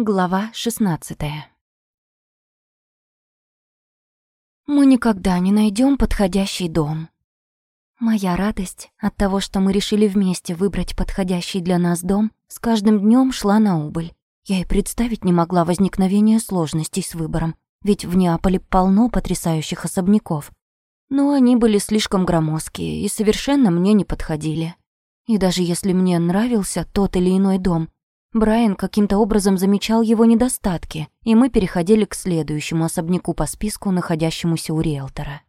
Глава 16 Мы никогда не найдем подходящий дом. Моя радость от того, что мы решили вместе выбрать подходящий для нас дом, с каждым днем шла на убыль. Я и представить не могла возникновения сложностей с выбором, ведь в Неаполе полно потрясающих особняков. Но они были слишком громоздкие и совершенно мне не подходили. И даже если мне нравился тот или иной дом, Брайан каким-то образом замечал его недостатки, и мы переходили к следующему особняку по списку, находящемуся у риэлтора.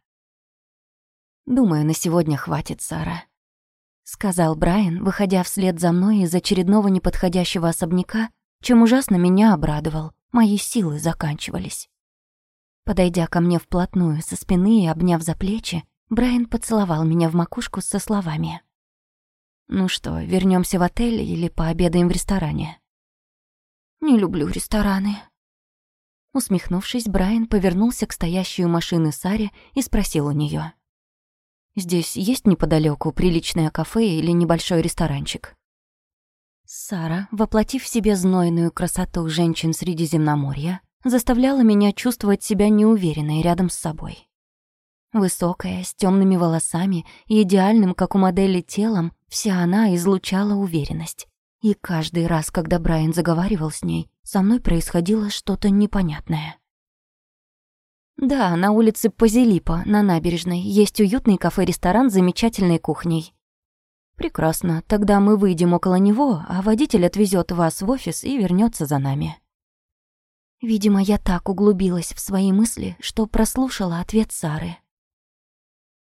«Думаю, на сегодня хватит, Сара», — сказал Брайан, выходя вслед за мной из очередного неподходящего особняка, чем ужасно меня обрадовал. Мои силы заканчивались. Подойдя ко мне вплотную со спины и обняв за плечи, Брайан поцеловал меня в макушку со словами. Ну что, вернемся в отель или пообедаем в ресторане? Не люблю рестораны. Усмехнувшись, Брайан повернулся к стоящей у машины Саре и спросил у нее: «Здесь есть неподалеку приличное кафе или небольшой ресторанчик?» Сара, воплотив в себе знойную красоту женщин Средиземноморья, заставляла меня чувствовать себя неуверенной рядом с собой. Высокая, с темными волосами и идеальным, как у модели, телом, вся она излучала уверенность. И каждый раз, когда Брайан заговаривал с ней, со мной происходило что-то непонятное. Да, на улице Позелипа, на набережной, есть уютный кафе-ресторан с замечательной кухней. Прекрасно, тогда мы выйдем около него, а водитель отвезет вас в офис и вернется за нами. Видимо, я так углубилась в свои мысли, что прослушала ответ Сары.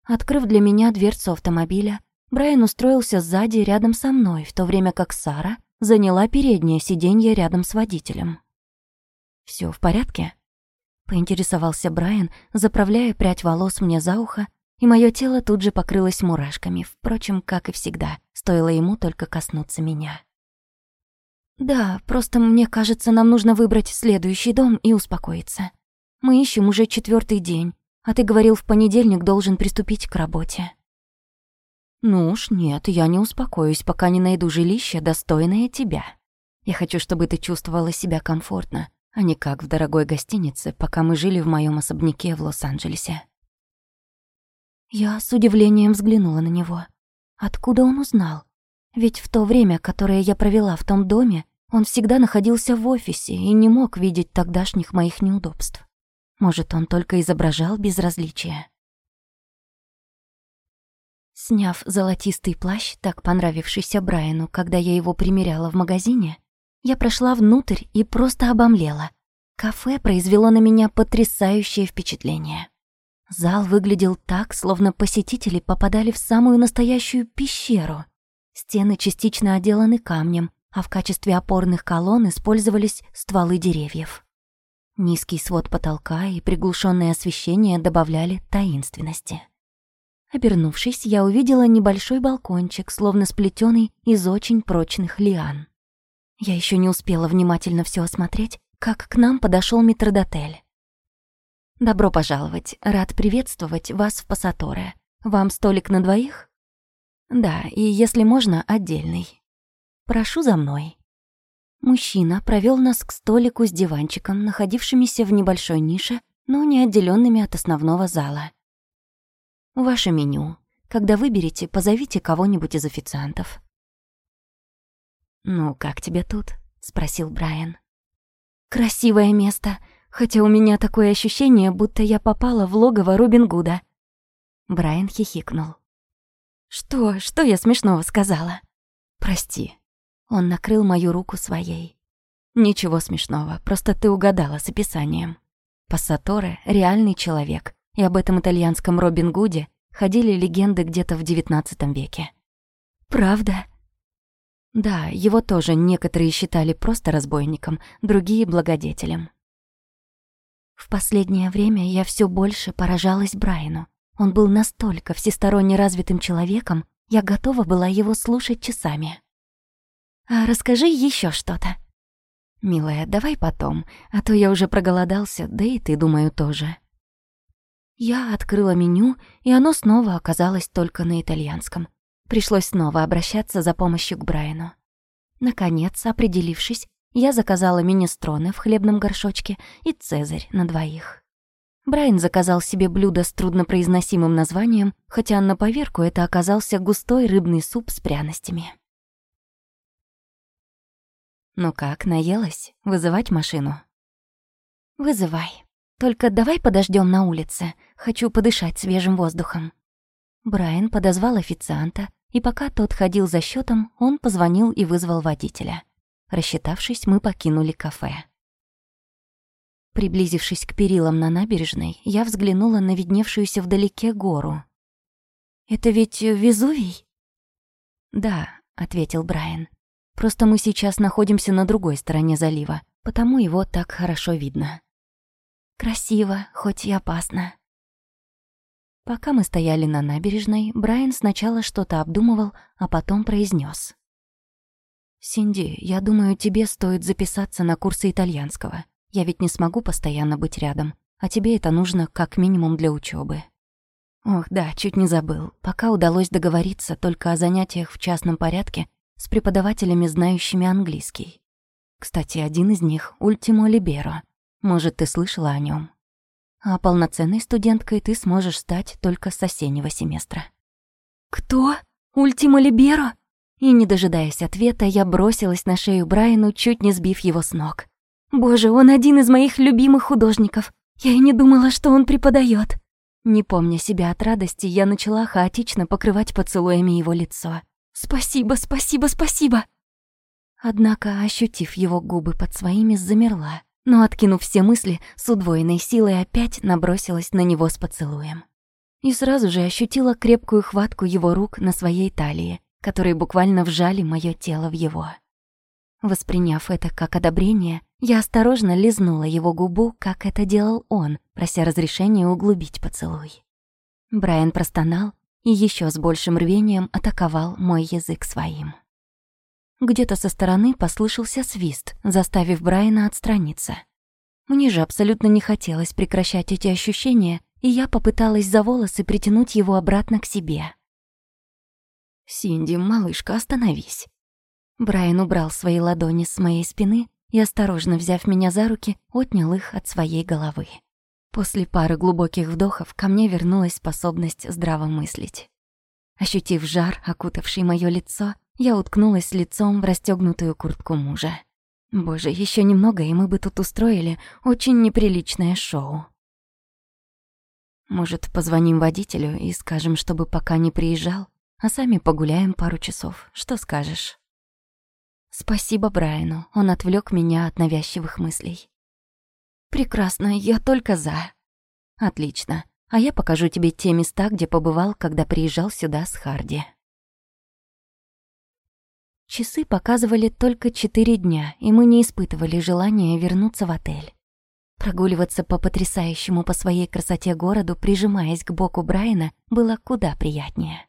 Открыв для меня дверцу автомобиля, Брайан устроился сзади рядом со мной, в то время как Сара заняла переднее сиденье рядом с водителем. Все в порядке?» — поинтересовался Брайан, заправляя прядь волос мне за ухо, и мое тело тут же покрылось мурашками, впрочем, как и всегда, стоило ему только коснуться меня. «Да, просто мне кажется, нам нужно выбрать следующий дом и успокоиться. Мы ищем уже четвертый день, а ты говорил, в понедельник должен приступить к работе. Ну уж нет, я не успокоюсь, пока не найду жилище, достойное тебя. Я хочу, чтобы ты чувствовала себя комфортно, а не как в дорогой гостинице, пока мы жили в моем особняке в Лос-Анджелесе. Я с удивлением взглянула на него. Откуда он узнал? Ведь в то время, которое я провела в том доме, он всегда находился в офисе и не мог видеть тогдашних моих неудобств. Может, он только изображал безразличие. Сняв золотистый плащ, так понравившийся Брайану, когда я его примеряла в магазине, я прошла внутрь и просто обомлела. Кафе произвело на меня потрясающее впечатление. Зал выглядел так, словно посетители попадали в самую настоящую пещеру. Стены частично отделаны камнем, а в качестве опорных колонн использовались стволы деревьев. Низкий свод потолка и приглушенное освещение добавляли таинственности. Обернувшись, я увидела небольшой балкончик, словно сплетенный из очень прочных лиан. Я еще не успела внимательно все осмотреть, как к нам подошел метродотель. «Добро пожаловать. Рад приветствовать вас в Пассаторе. Вам столик на двоих?» «Да, и если можно, отдельный. Прошу за мной». Мужчина провел нас к столику с диванчиком, находившимися в небольшой нише, но не отделенными от основного зала. «Ваше меню. Когда выберете, позовите кого-нибудь из официантов». «Ну, как тебе тут?» — спросил Брайан. «Красивое место, хотя у меня такое ощущение, будто я попала в логово Робин Гуда». Брайан хихикнул. «Что, что я смешного сказала?» «Прости», он накрыл мою руку своей. Ничего смешного, просто ты угадала с описанием. Пассаторе — реальный человек, и об этом итальянском Робин Гуде ходили легенды где-то в XIX веке. Правда? Да, его тоже некоторые считали просто разбойником, другие — благодетелем. В последнее время я все больше поражалась Брайану. Он был настолько всесторонне развитым человеком, я готова была его слушать часами. А расскажи еще что-то. Милая, давай потом, а то я уже проголодался, да и ты, думаю, тоже. Я открыла меню, и оно снова оказалось только на итальянском. Пришлось снова обращаться за помощью к Брайану. Наконец, определившись, Я заказала министроны в хлебном горшочке и цезарь на двоих. Брайан заказал себе блюдо с труднопроизносимым названием, хотя на поверку это оказался густой рыбный суп с пряностями. «Ну как, наелась? Вызывать машину?» «Вызывай. Только давай подождем на улице. Хочу подышать свежим воздухом». Брайан подозвал официанта, и пока тот ходил за счетом, он позвонил и вызвал водителя. Рассчитавшись, мы покинули кафе. Приблизившись к перилам на набережной, я взглянула на видневшуюся вдалеке гору. «Это ведь Везувий?» «Да», — ответил Брайан. «Просто мы сейчас находимся на другой стороне залива, потому его так хорошо видно». «Красиво, хоть и опасно». Пока мы стояли на набережной, Брайан сначала что-то обдумывал, а потом произнес: «Синди, я думаю, тебе стоит записаться на курсы итальянского. Я ведь не смогу постоянно быть рядом, а тебе это нужно как минимум для учебы. Ох, да, чуть не забыл. Пока удалось договориться только о занятиях в частном порядке с преподавателями, знающими английский. Кстати, один из них — Ультимо Либеро. Может, ты слышала о нем? А полноценной студенткой ты сможешь стать только с осеннего семестра. «Кто? Ультимо Либеро?» И, не дожидаясь ответа, я бросилась на шею Брайану, чуть не сбив его с ног. «Боже, он один из моих любимых художников. Я и не думала, что он преподает. Не помня себя от радости, я начала хаотично покрывать поцелуями его лицо. «Спасибо, спасибо, спасибо!» Однако, ощутив его губы под своими, замерла, но, откинув все мысли, с удвоенной силой опять набросилась на него с поцелуем. И сразу же ощутила крепкую хватку его рук на своей талии, которые буквально вжали моё тело в его. Восприняв это как одобрение, я осторожно лизнула его губу, как это делал он, прося разрешения углубить поцелуй. Брайан простонал и еще с большим рвением атаковал мой язык своим. Где-то со стороны послышался свист, заставив Брайана отстраниться. Мне же абсолютно не хотелось прекращать эти ощущения, и я попыталась за волосы притянуть его обратно к себе. «Синди, малышка, остановись». Брайан убрал свои ладони с моей спины и, осторожно взяв меня за руки, отнял их от своей головы. После пары глубоких вдохов ко мне вернулась способность здраво мыслить. Ощутив жар, окутавший моё лицо, я уткнулась лицом в расстёгнутую куртку мужа. Боже, ещё немного, и мы бы тут устроили очень неприличное шоу. Может, позвоним водителю и скажем, чтобы пока не приезжал? а сами погуляем пару часов. Что скажешь?» Спасибо Брайану, он отвлек меня от навязчивых мыслей. «Прекрасно, я только за». «Отлично, а я покажу тебе те места, где побывал, когда приезжал сюда с Харди». Часы показывали только четыре дня, и мы не испытывали желания вернуться в отель. Прогуливаться по потрясающему по своей красоте городу, прижимаясь к боку Брайана, было куда приятнее.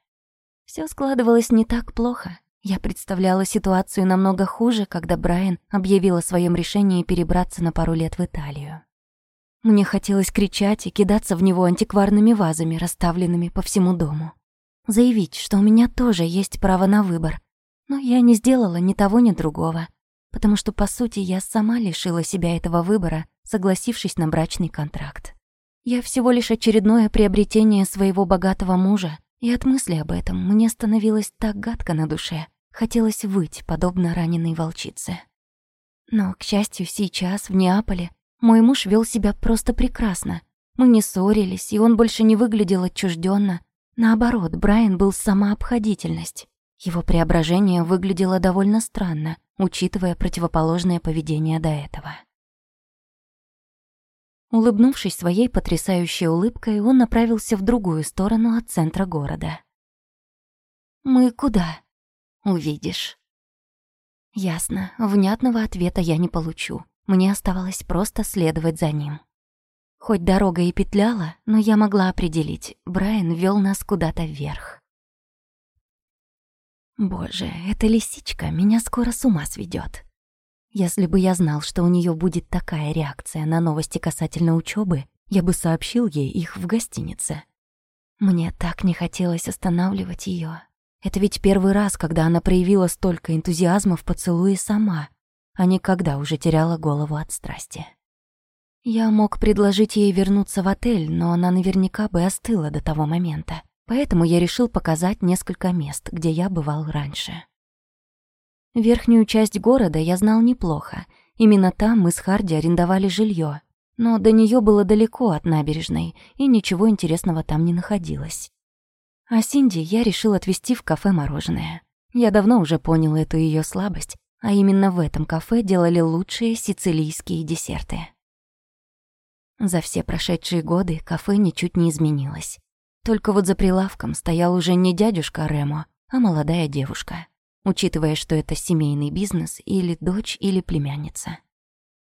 Все складывалось не так плохо. Я представляла ситуацию намного хуже, когда Брайан объявил о своем решении перебраться на пару лет в Италию. Мне хотелось кричать и кидаться в него антикварными вазами, расставленными по всему дому. Заявить, что у меня тоже есть право на выбор. Но я не сделала ни того, ни другого. Потому что, по сути, я сама лишила себя этого выбора, согласившись на брачный контракт. Я всего лишь очередное приобретение своего богатого мужа, и от мысли об этом мне становилось так гадко на душе, хотелось выть, подобно раненой волчице. Но, к счастью, сейчас, в Неаполе, мой муж вел себя просто прекрасно. Мы не ссорились, и он больше не выглядел отчужденно. Наоборот, Брайан был сама обходительность. Его преображение выглядело довольно странно, учитывая противоположное поведение до этого. Улыбнувшись своей потрясающей улыбкой, он направился в другую сторону от центра города. «Мы куда?» «Увидишь». Ясно, внятного ответа я не получу. Мне оставалось просто следовать за ним. Хоть дорога и петляла, но я могла определить, Брайан вел нас куда-то вверх. Боже, эта лисичка меня скоро с ума сведет. Если бы я знал, что у нее будет такая реакция на новости касательно учебы, я бы сообщил ей их в гостинице. Мне так не хотелось останавливать ее. Это ведь первый раз, когда она проявила столько энтузиазма в поцелуе сама. а никогда уже теряла голову от страсти. Я мог предложить ей вернуться в отель, но она наверняка бы остыла до того момента. Поэтому я решил показать несколько мест, где я бывал раньше. Верхнюю часть города я знал неплохо. Именно там мы с Харди арендовали жилье, но до нее было далеко от набережной, и ничего интересного там не находилось. А Синди я решил отвезти в кафе мороженое. Я давно уже понял эту ее слабость, а именно в этом кафе делали лучшие сицилийские десерты. За все прошедшие годы кафе ничуть не изменилось. Только вот за прилавком стоял уже не дядюшка Ремо, а молодая девушка, учитывая, что это семейный бизнес или дочь, или племянница.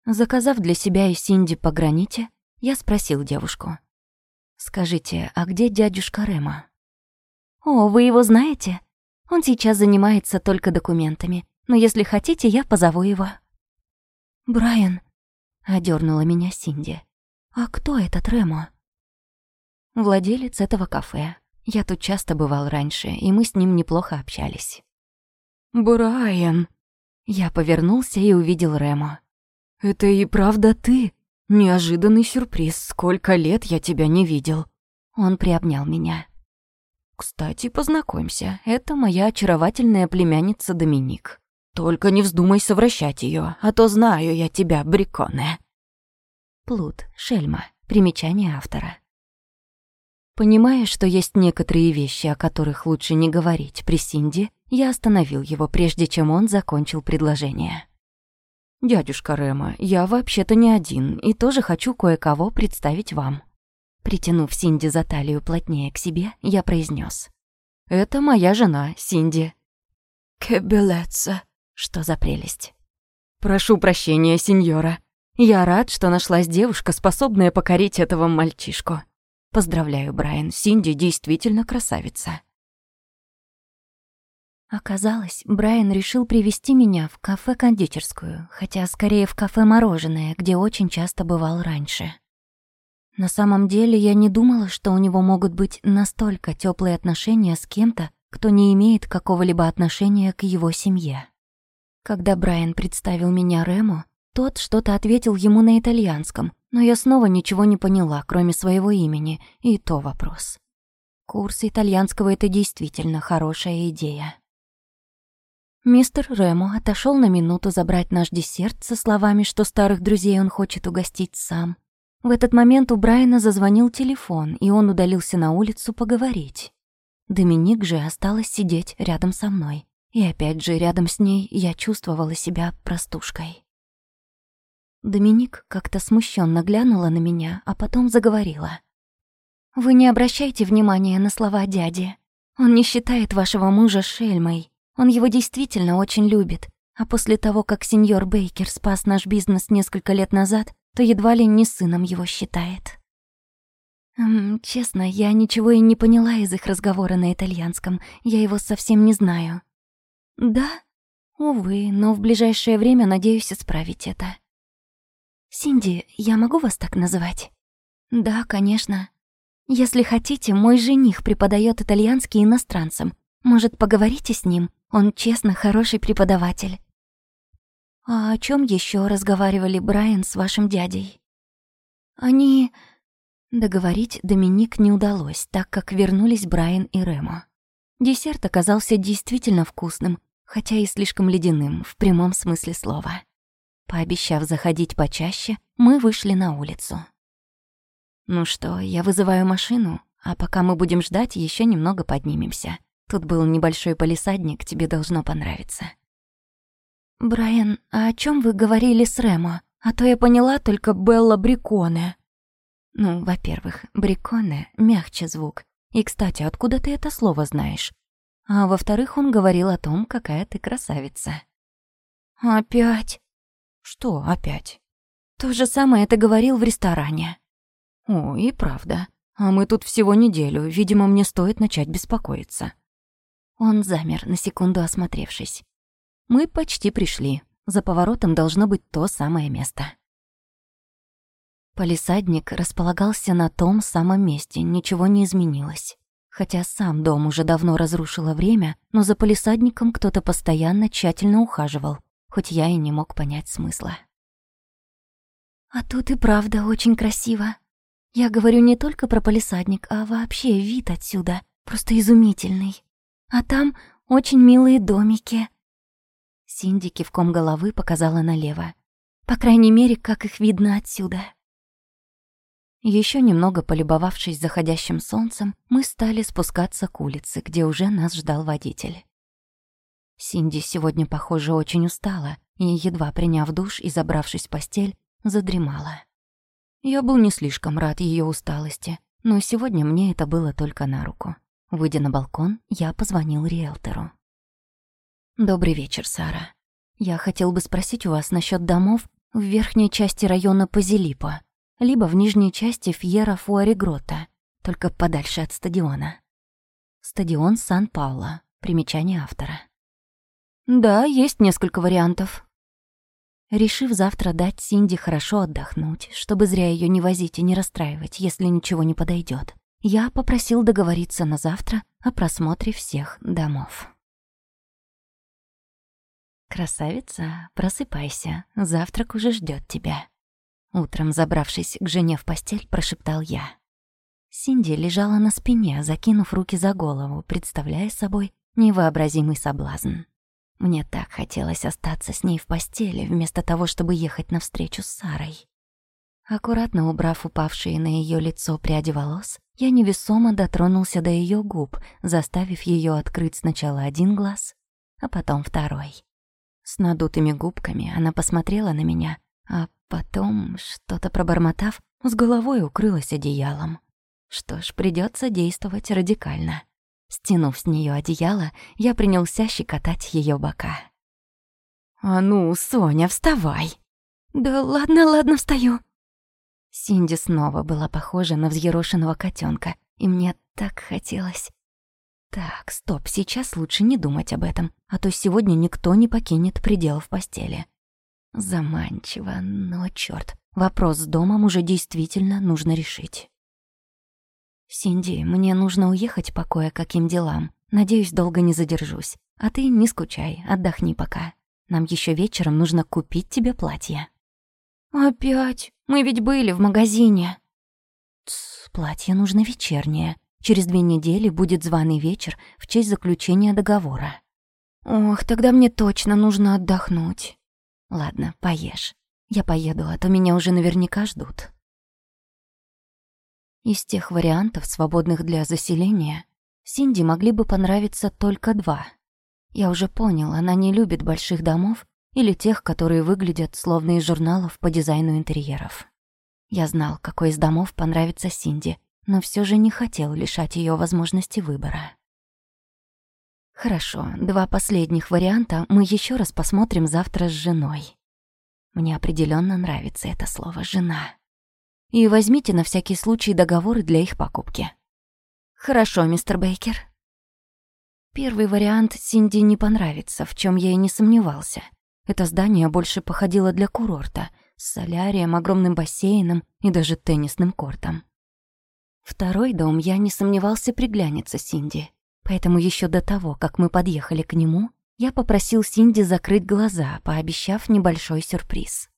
Заказав для себя и Синди по граните, я спросил девушку. «Скажите, а где дядюшка Ремо?» «О, вы его знаете? Он сейчас занимается только документами, но если хотите, я позову его». «Брайан», — одернула меня Синди. «А кто этот Ремо?» «Владелец этого кафе. Я тут часто бывал раньше, и мы с ним неплохо общались». «Брайан!» Я повернулся и увидел Ремо. «Это и правда ты? Неожиданный сюрприз. Сколько лет я тебя не видел». Он приобнял меня. «Кстати, познакомься. Это моя очаровательная племянница Доминик. Только не вздумай совращать ее, а то знаю я тебя, Бриконе». Плут, шельма, примечание автора. Понимая, что есть некоторые вещи, о которых лучше не говорить при Синди, я остановил его, прежде чем он закончил предложение. «Дядюшка Рема, я вообще-то не один и тоже хочу кое-кого представить вам». Притянув Синди за талию плотнее к себе, я произнес: «Это моя жена, Синди». «Кебелеца». Что за прелесть? «Прошу прощения, сеньора. Я рад, что нашлась девушка, способная покорить этого мальчишку. Поздравляю, Брайан, Синди действительно красавица. Оказалось, Брайан решил привести меня в кафе-кондитерскую, хотя скорее в кафе-мороженое, где очень часто бывал раньше. На самом деле я не думала, что у него могут быть настолько теплые отношения с кем-то, кто не имеет какого-либо отношения к его семье. Когда Брайан представил меня Рему, тот что-то ответил ему на итальянском, но я снова ничего не поняла, кроме своего имени, и то вопрос. Курс итальянского — это действительно хорошая идея. Мистер Ремо отошел на минуту забрать наш десерт со словами, что старых друзей он хочет угостить сам. В этот момент у Брайана зазвонил телефон, и он удалился на улицу поговорить. Доминик же осталась сидеть рядом со мной. И опять же, рядом с ней я чувствовала себя простушкой. Доминик как-то смущенно глянула на меня, а потом заговорила. «Вы не обращайте внимания на слова дяди. Он не считает вашего мужа шельмой. Он его действительно очень любит. А после того, как сеньор Бейкер спас наш бизнес несколько лет назад, то едва ли не сыном его считает». Эм, честно, я ничего и не поняла из их разговора на итальянском. Я его совсем не знаю. Да? Увы, но в ближайшее время надеюсь исправить это. «Синди, я могу вас так называть?» «Да, конечно. Если хотите, мой жених преподает итальянский иностранцам. Может, поговорите с ним? Он честно хороший преподаватель». «А о чем еще разговаривали Брайан с вашим дядей?» «Они...» Договорить Доминик не удалось, так как вернулись Брайан и Ремо. Десерт оказался действительно вкусным, хотя и слишком ледяным, в прямом смысле слова. Пообещав заходить почаще, мы вышли на улицу. «Ну что, я вызываю машину, а пока мы будем ждать, еще немного поднимемся. Тут был небольшой полисадник, тебе должно понравиться». «Брайан, а о чем вы говорили с Ремо? А то я поняла только Белла Бриконе». «Ну, во-первых, Бриконе — мягче звук. И, кстати, откуда ты это слово знаешь? А во-вторых, он говорил о том, какая ты красавица». «Опять?» Что опять? То же самое ты говорил в ресторане. О, и правда. А мы тут всего неделю, видимо, мне стоит начать беспокоиться. Он замер, на секунду осмотревшись. Мы почти пришли. За поворотом должно быть то самое место. Полисадник располагался на том самом месте, ничего не изменилось. Хотя сам дом уже давно разрушило время, но за полисадником кто-то постоянно тщательно ухаживал, хоть я и не мог понять смысла. «А тут и правда очень красиво. Я говорю не только про полисадник, а вообще вид отсюда просто изумительный. А там очень милые домики». Синди кивком головы показала налево. «По крайней мере, как их видно отсюда». Еще немного полюбовавшись заходящим солнцем, мы стали спускаться к улице, где уже нас ждал водитель. Синди сегодня, похоже, очень устала, и, едва приняв душ и забравшись в постель, задремала. Я был не слишком рад ее усталости, но сегодня мне это было только на руку. Выйдя на балкон, я позвонил риэлтору. «Добрый вечер, Сара. Я хотел бы спросить у вас насчет домов в верхней части района Пазилипа либо в нижней части Фьера Фуаригрота, только подальше от стадиона. Стадион Сан-Пауло. Примечание автора. Да, есть несколько вариантов. Решив завтра дать Синди хорошо отдохнуть, чтобы зря ее не возить и не расстраивать, если ничего не подойдет, я попросил договориться на завтра о просмотре всех домов. «Красавица, просыпайся, завтрак уже ждет тебя», Утром, забравшись к жене в постель, прошептал я. Синди лежала на спине, закинув руки за голову, представляя собой невообразимый соблазн. Мне так хотелось остаться с ней в постели, вместо того, чтобы ехать навстречу с Сарой. Аккуратно убрав упавшие на ее лицо пряди волос, я невесомо дотронулся до ее губ, заставив ее открыть сначала один глаз, а потом второй. С надутыми губками она посмотрела на меня, а Потом, что-то пробормотав, с головой укрылась одеялом. Что ж, придется действовать радикально. Стянув с нее одеяло, я принялся щекотать ее бока. «А ну, Соня, вставай!» «Да ладно, ладно, встаю!» Синди снова была похожа на взъерошенного котенка, и мне так хотелось. Так, стоп, сейчас лучше не думать об этом, а то сегодня никто не покинет предел в постели. Заманчиво, но чёрт, вопрос с домом уже действительно нужно решить. «Синди, мне нужно уехать по кое-каким делам. Надеюсь, долго не задержусь. А ты не скучай, отдохни пока. Нам ещё вечером нужно купить тебе платье». «Опять? Мы ведь были в магазине». Тс, платье нужно вечернее. Через две недели будет званый вечер в честь заключения договора. Ох, тогда мне точно нужно отдохнуть. Ладно, поешь. Я поеду, а то меня уже наверняка ждут. Из тех вариантов, свободных для заселения, Синди могли бы понравиться только два. Я уже понял, она не любит больших домов или тех, которые выглядят словно из журналов по дизайну интерьеров. Я знал, какой из домов понравится Синди, но все же не хотел лишать ее возможности выбора. Хорошо, два последних варианта мы еще раз посмотрим завтра с женой. Мне определенно нравится это слово «жена». И возьмите на всякий случай договоры для их покупки. Хорошо, мистер Бейкер. Первый вариант Синди не понравится, в чем я и не сомневался. Это здание больше походило для курорта, с солярием, огромным бассейном и даже теннисным кортом. Второй дом я не сомневался приглянется Синди. Поэтому еще до того, как мы подъехали к нему, я попросил Синди закрыть глаза, пообещав небольшой сюрприз.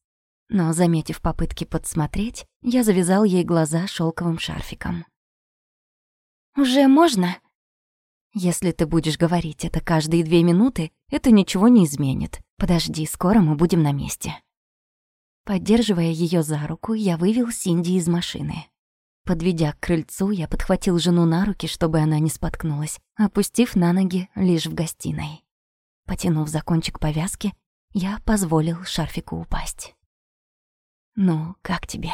Но, заметив попытки подсмотреть, я завязал ей глаза шелковым шарфиком. «Уже можно?» «Если ты будешь говорить это каждые две минуты, это ничего не изменит. Подожди, скоро мы будем на месте». Поддерживая ее за руку, я вывел Синди из машины. Подведя к крыльцу, я подхватил жену на руки, чтобы она не споткнулась, опустив на ноги лишь в гостиной. Потянув за кончик повязки, я позволил шарфику упасть. «Ну, как тебе?»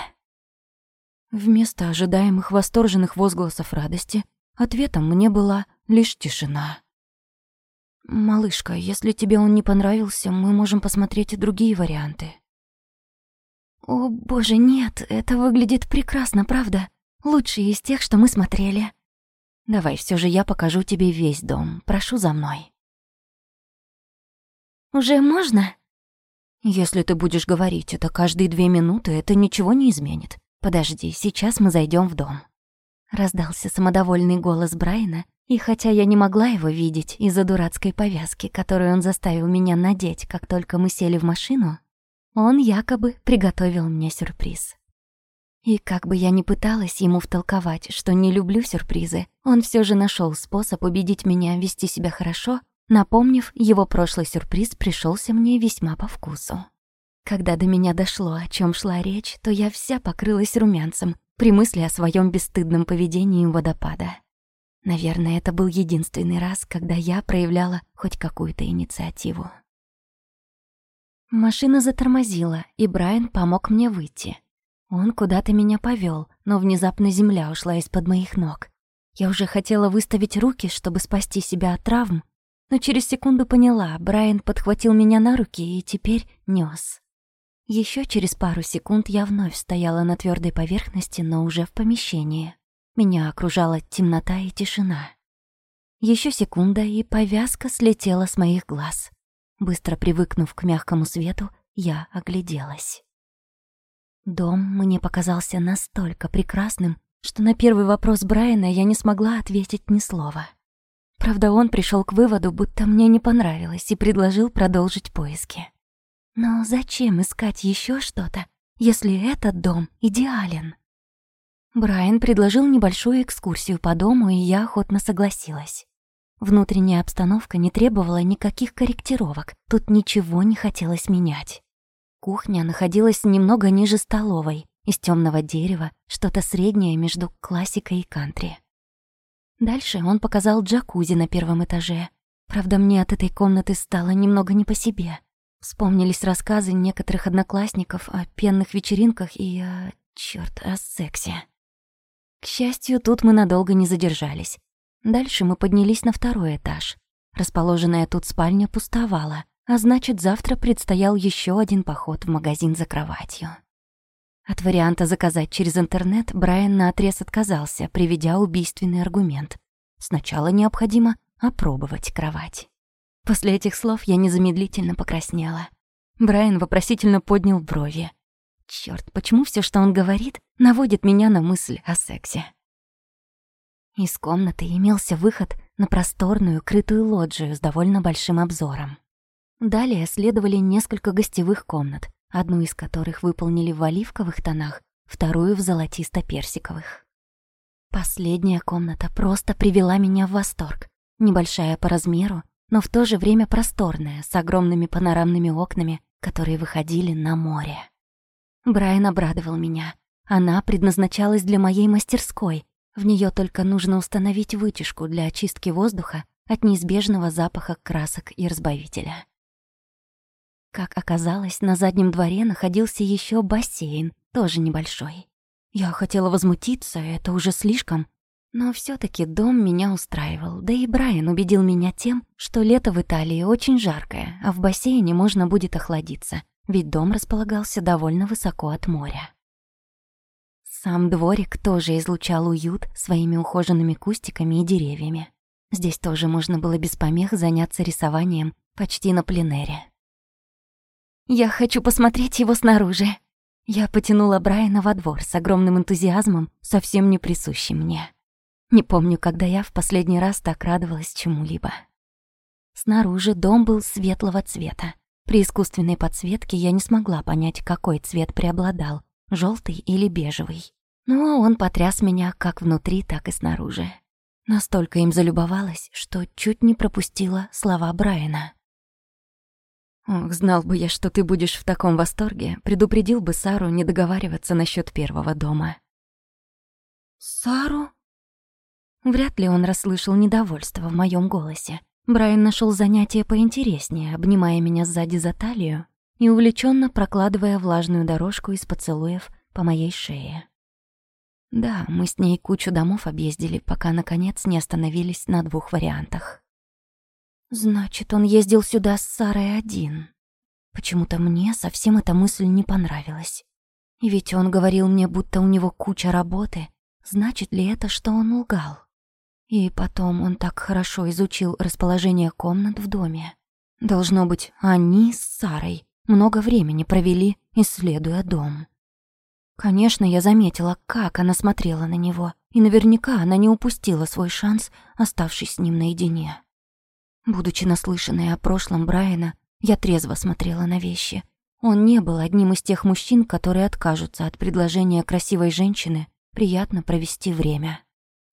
Вместо ожидаемых восторженных возгласов радости ответом мне была лишь тишина. «Малышка, если тебе он не понравился, мы можем посмотреть и другие варианты». «О, боже, нет, это выглядит прекрасно, правда?» Лучший из тех, что мы смотрели. Давай все же я покажу тебе весь дом. Прошу за мной. Уже можно? Если ты будешь говорить это каждые две минуты, это ничего не изменит. Подожди, сейчас мы зайдем в дом. Раздался самодовольный голос Брайана, И хотя я не могла его видеть из-за дурацкой повязки, которую он заставил меня надеть, как только мы сели в машину, он якобы приготовил мне сюрприз. И как бы я ни пыталась ему втолковать, что не люблю сюрпризы, он все же нашел способ убедить меня вести себя хорошо, напомнив, его прошлый сюрприз пришелся мне весьма по вкусу. Когда до меня дошло, о чем шла речь, то я вся покрылась румянцем при мысли о своем бесстыдном поведении у водопада. Наверное, это был единственный раз, когда я проявляла хоть какую-то инициативу. Машина затормозила, и Брайан помог мне выйти. Он куда-то меня повел, но внезапно земля ушла из-под моих ног. Я уже хотела выставить руки, чтобы спасти себя от травм, но через секунду поняла, Брайан подхватил меня на руки и теперь нёс. Еще через пару секунд я вновь стояла на твердой поверхности, но уже в помещении. Меня окружала темнота и тишина. Еще секунда, и повязка слетела с моих глаз. Быстро привыкнув к мягкому свету, я огляделась. Дом мне показался настолько прекрасным, что на первый вопрос Брайана я не смогла ответить ни слова. Правда, он пришел к выводу, будто мне не понравилось, и предложил продолжить поиски. Но зачем искать еще что-то, если этот дом идеален? Брайан предложил небольшую экскурсию по дому, и я охотно согласилась. Внутренняя обстановка не требовала никаких корректировок, тут ничего не хотелось менять. Кухня находилась немного ниже столовой, из темного дерева, что-то среднее между классикой и кантри. Дальше он показал джакузи на первом этаже. Правда, мне от этой комнаты стало немного не по себе. Вспомнились рассказы некоторых одноклассников о пенных вечеринках и о... чёрт, о сексе. К счастью, тут мы надолго не задержались. Дальше мы поднялись на второй этаж. Расположенная тут спальня пустовала, а значит, завтра предстоял еще один поход в магазин за кроватью. От варианта заказать через интернет Брайан наотрез отказался, приведя убийственный аргумент. Сначала необходимо опробовать кровать. После этих слов я незамедлительно покраснела. Брайан вопросительно поднял брови. Чёрт, почему все, что он говорит, наводит меня на мысль о сексе? Из комнаты имелся выход на просторную крытую лоджию с довольно большим обзором. Далее следовали несколько гостевых комнат, одну из которых выполнили в оливковых тонах, вторую в золотисто-персиковых. Последняя комната просто привела меня в восторг. Небольшая по размеру, но в то же время просторная, с огромными панорамными окнами, которые выходили на море. Брайан обрадовал меня. Она предназначалась для моей мастерской. В нее только нужно установить вытяжку для очистки воздуха от неизбежного запаха красок и разбавителя. Как оказалось, на заднем дворе находился еще бассейн, тоже небольшой. Я хотела возмутиться, это уже слишком. Но все таки дом меня устраивал, да и Брайан убедил меня тем, что лето в Италии очень жаркое, а в бассейне можно будет охладиться, ведь дом располагался довольно высоко от моря. Сам дворик тоже излучал уют своими ухоженными кустиками и деревьями. Здесь тоже можно было без помех заняться рисованием почти на пленэре. Я хочу посмотреть его снаружи. Я потянула Брайана во двор с огромным энтузиазмом, совсем не присущим мне. Не помню, когда я в последний раз так радовалась чему-либо. Снаружи дом был светлого цвета. При искусственной подсветке я не смогла понять, какой цвет преобладал, желтый или бежевый. Но он потряс меня как внутри, так и снаружи. Настолько им залюбовалась, что чуть не пропустила слова Брайана. Ох, знал бы я, что ты будешь в таком восторге, предупредил бы Сару не договариваться насчет первого дома. Сару? Вряд ли он расслышал недовольство в моем голосе. Брайан нашел занятие поинтереснее, обнимая меня сзади за талию и увлеченно прокладывая влажную дорожку из поцелуев по моей шее. Да, мы с ней кучу домов объездили, пока, наконец, не остановились на двух вариантах. Значит, он ездил сюда с Сарой один. Почему-то мне совсем эта мысль не понравилась. Ведь он говорил мне, будто у него куча работы. Значит ли это, что он лгал? И потом он так хорошо изучил расположение комнат в доме. Должно быть, они с Сарой много времени провели, исследуя дом. Конечно, я заметила, как она смотрела на него, и наверняка она не упустила свой шанс, оставшись с ним наедине. Будучи наслышанной о прошлом Брайана, я трезво смотрела на вещи. Он не был одним из тех мужчин, которые откажутся от предложения красивой женщины приятно провести время.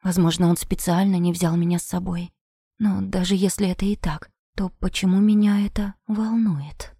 Возможно, он специально не взял меня с собой. Но даже если это и так, то почему меня это волнует?